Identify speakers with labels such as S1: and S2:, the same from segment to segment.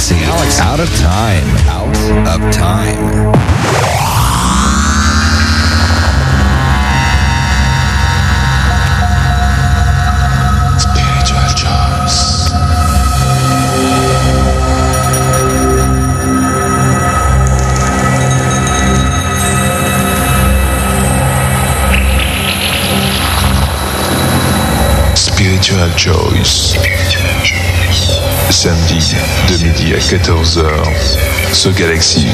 S1: galaxy, galaxy. out of time, out of time.
S2: Spiritual choice. Spiritual Choice. Samedi de midi à 14h sur Galaxy.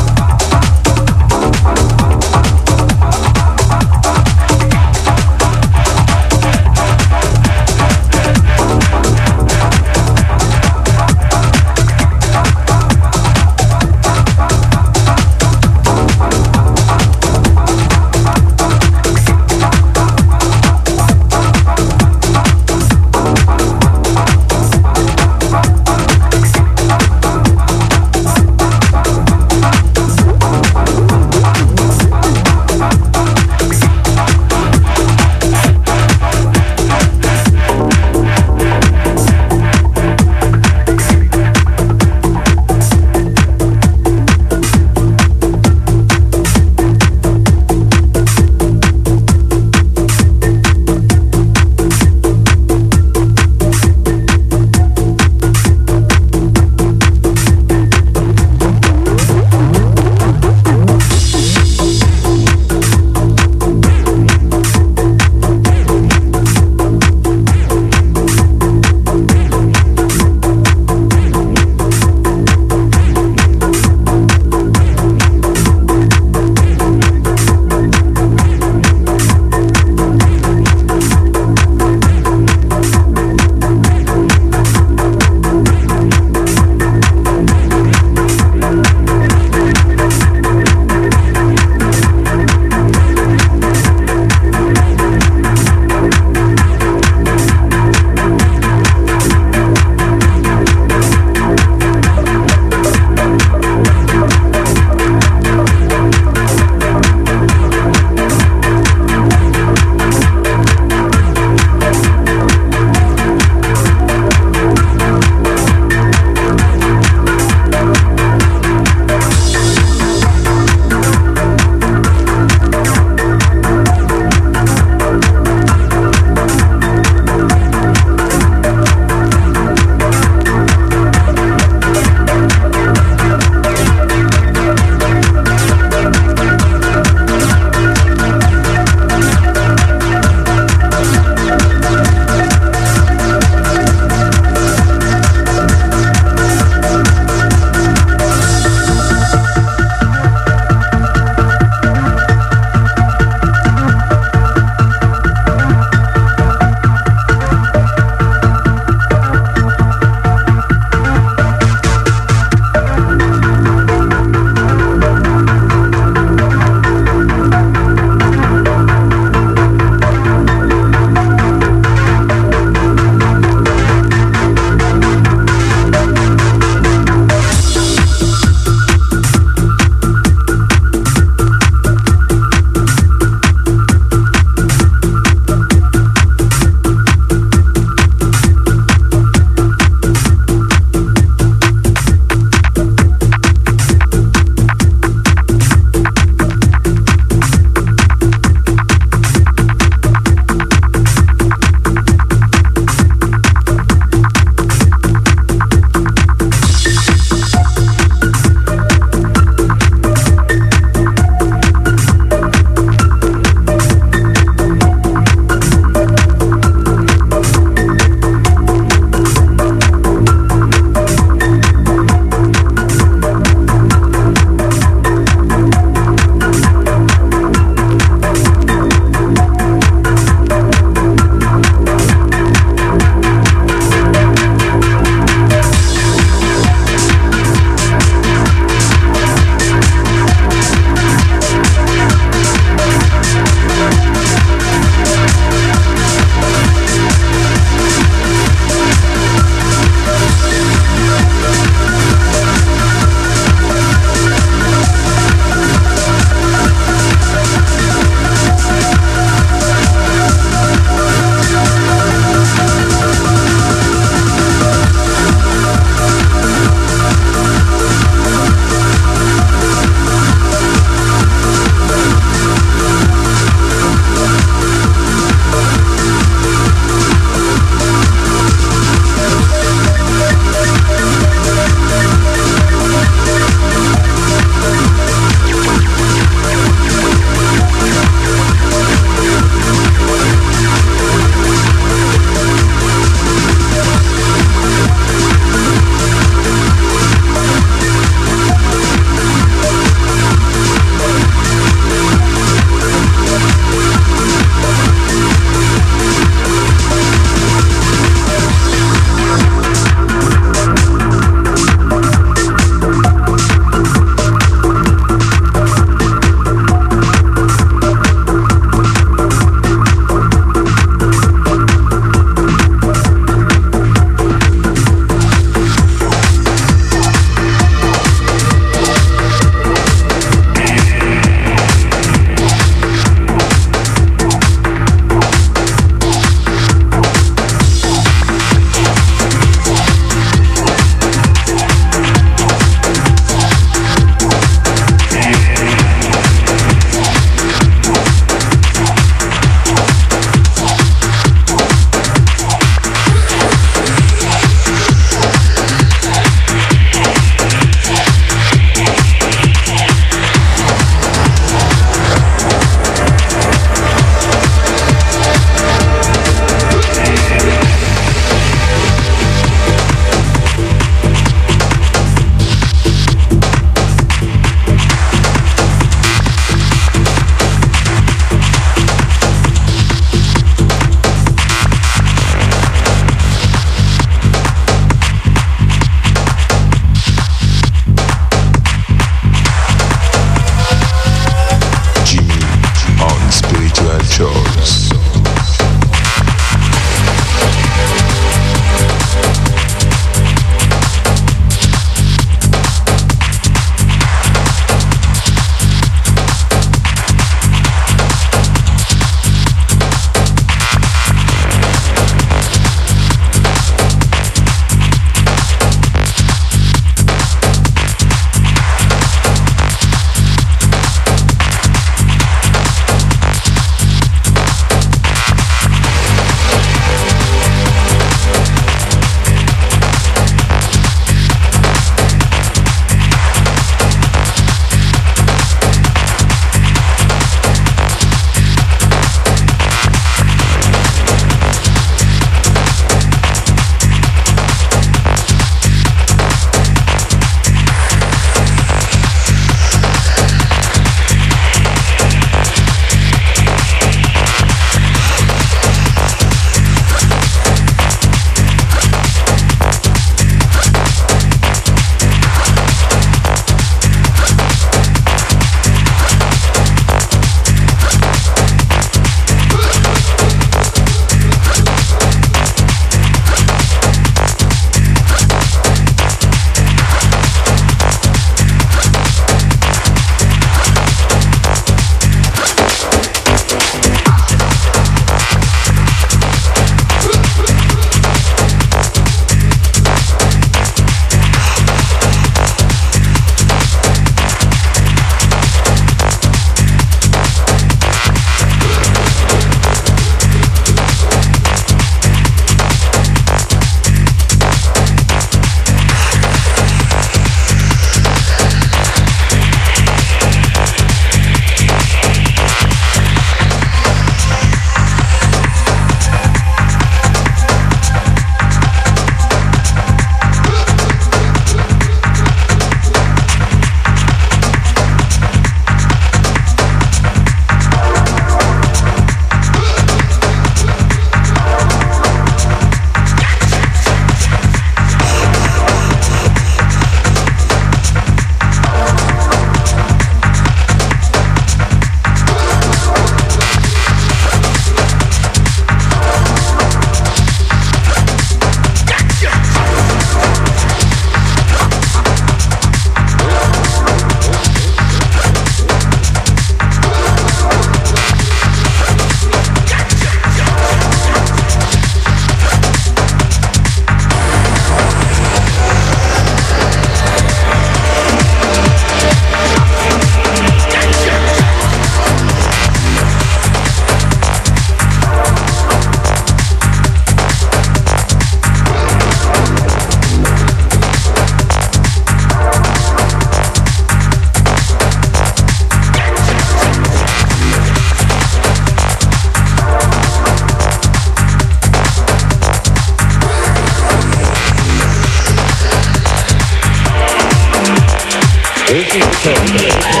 S3: This
S4: is the